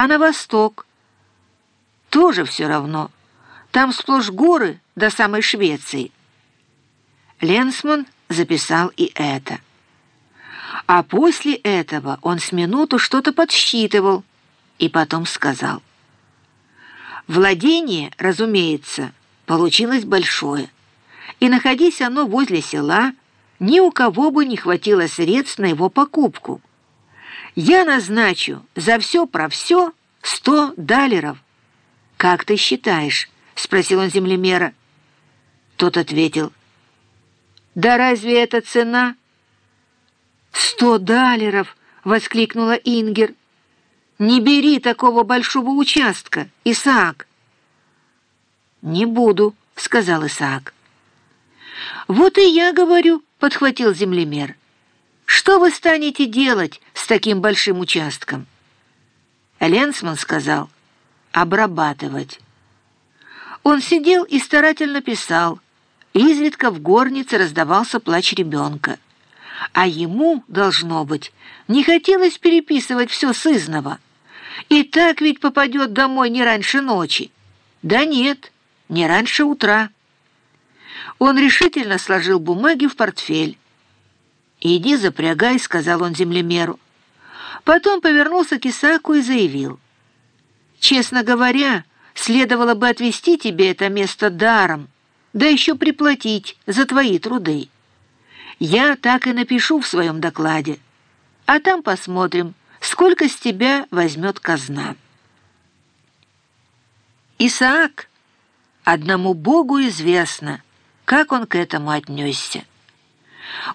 а на восток. Тоже все равно. Там сплошь горы до самой Швеции. Ленсман записал и это. А после этого он с минуту что-то подсчитывал и потом сказал. Владение, разумеется, получилось большое, и, находясь оно возле села, ни у кого бы не хватило средств на его покупку. Я назначу за все про все сто далеров. «Как ты считаешь?» — спросил он землемера. Тот ответил. «Да разве это цена?» «Сто далеров!» — воскликнула Ингер. «Не бери такого большого участка, Исаак!» «Не буду», — сказал Исаак. «Вот и я говорю», — подхватил землемер. «Что вы станете делать с таким большим участком?» Ленсман сказал «обрабатывать». Он сидел и старательно писал. Изредка в горнице раздавался плач ребенка. А ему, должно быть, не хотелось переписывать все сызново. И так ведь попадет домой не раньше ночи. Да нет, не раньше утра. Он решительно сложил бумаги в портфель. «Иди запрягай», — сказал он землемеру. Потом повернулся к Исааку и заявил. «Честно говоря, следовало бы отвезти тебе это место даром, да еще приплатить за твои труды. Я так и напишу в своем докладе, а там посмотрим, сколько с тебя возьмет казна». Исаак, одному Богу известно, как он к этому отнесся.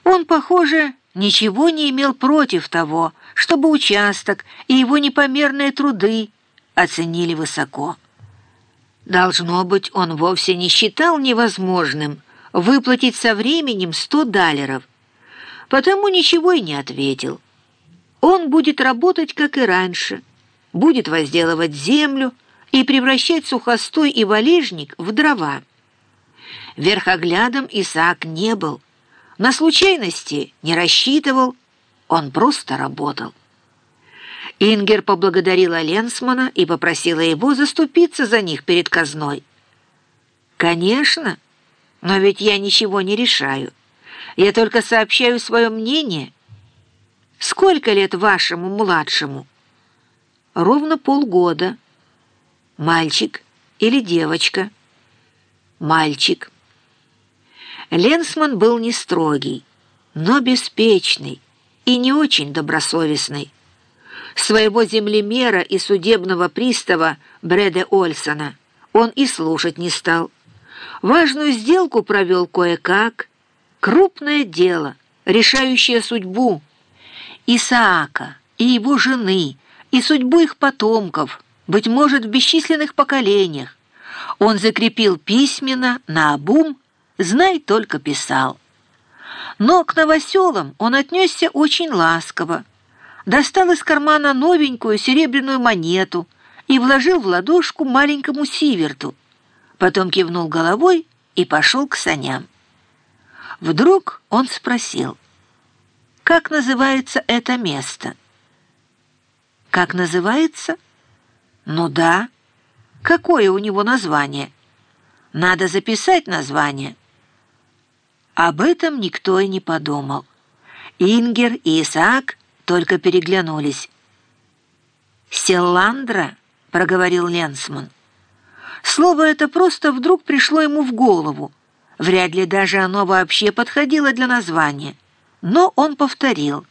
Он, похоже, ничего не имел против того, чтобы участок и его непомерные труды оценили высоко. Должно быть, он вовсе не считал невозможным выплатить со временем сто далеров, потому ничего и не ответил. Он будет работать, как и раньше, будет возделывать землю и превращать сухостой и валежник в дрова. Верхоглядом Исаак не был, на случайности не рассчитывал, он просто работал. Ингер поблагодарила Ленсмана и попросила его заступиться за них перед казной. «Конечно, но ведь я ничего не решаю. Я только сообщаю свое мнение. Сколько лет вашему младшему?» «Ровно полгода. Мальчик или девочка?» «Мальчик». Ленсман был не строгий, но беспечный и не очень добросовестный. Своего землемера и судебного пристава Бреда Ольсона он и слушать не стал. Важную сделку провел кое-как. Крупное дело, решающее судьбу Исаака и его жены, и судьбу их потомков, быть может, в бесчисленных поколениях. Он закрепил письменно на обум знай только писал. Но к новоселам он отнесся очень ласково, достал из кармана новенькую серебряную монету и вложил в ладошку маленькому Сиверту, потом кивнул головой и пошел к саням. Вдруг он спросил, как называется это место? Как называется? Ну да. Какое у него название? Надо записать название. Об этом никто и не подумал. Ингер и Исаак только переглянулись. «Селандра?» — проговорил Ленсман. Слово это просто вдруг пришло ему в голову. Вряд ли даже оно вообще подходило для названия. Но он повторил.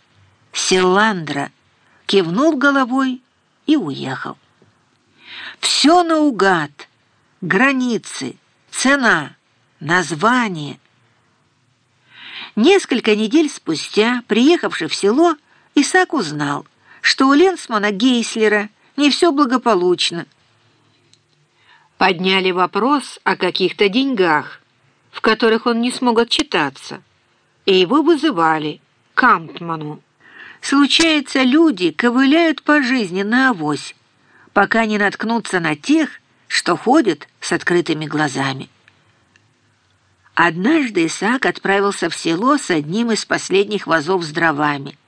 «Селандра!» кивнул головой и уехал. Все наугад. Границы, цена, название — Несколько недель спустя, приехавший в село, Исаак узнал, что у Ленсмана Гейслера не все благополучно. Подняли вопрос о каких-то деньгах, в которых он не смог отчитаться, и его вызывали к Кампману. Случается, люди ковыляют по жизни на авось, пока не наткнутся на тех, что ходят с открытыми глазами. Однажды Исаак отправился в село с одним из последних вазов с дровами,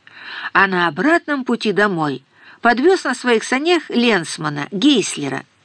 а на обратном пути домой подвез на своих санях Ленсмана, Гейслера –